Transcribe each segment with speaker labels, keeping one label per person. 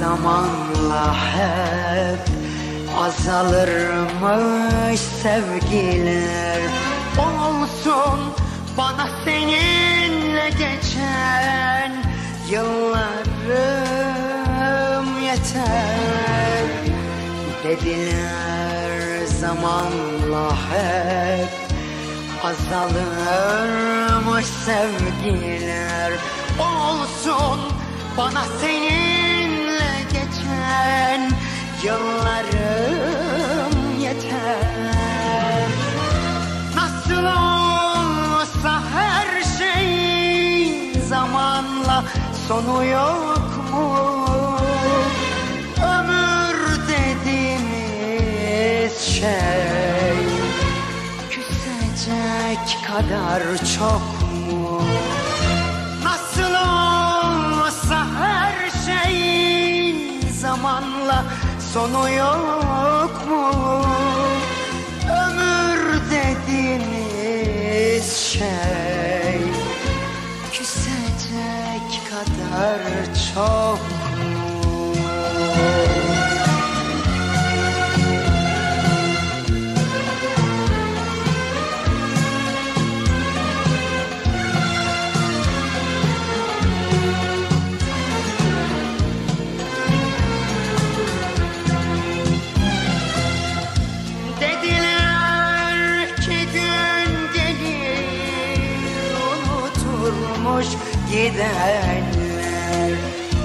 Speaker 1: zamanla hep azalırmış sevgiler. Olsun bana seninle geçen yıllarım yeter. Dediler zamanla hep azalırmış sevgiler. Olsun bana seninle geçen yıllarım yeter Nasıl olsa her şey zamanla sonu yok mu? Ömür dediğimiz şey küsecek kadar çok mu? Sonu yok mu? Ömür dediğimiz şey küsecek kadar çok unuturmuş gidenler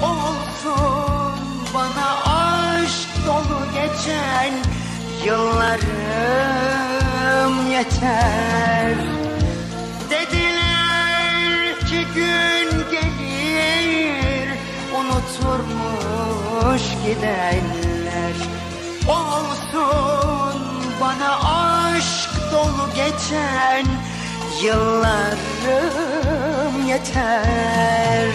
Speaker 1: Olsun bana aşk dolu geçen yıllarım yeter. Dediler ki gün gelir unuturmuş gidenler Olsun bana aşk dolu geçen yıllarım yeter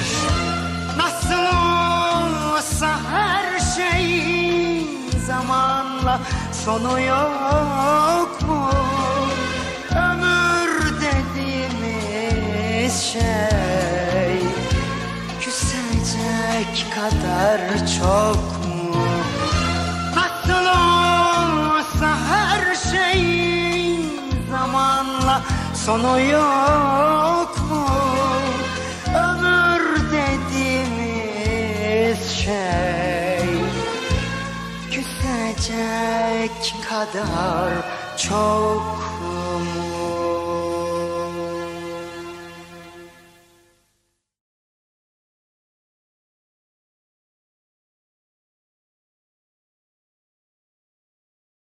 Speaker 1: Nasıl olsa her şeyin zamanla sonu yok mu? Ömür dediğimiz şey küsecek kadar çok mu? Nasıl olsa her şeyin zamanla sonu yok mu? Şey. Küsecek kadar çok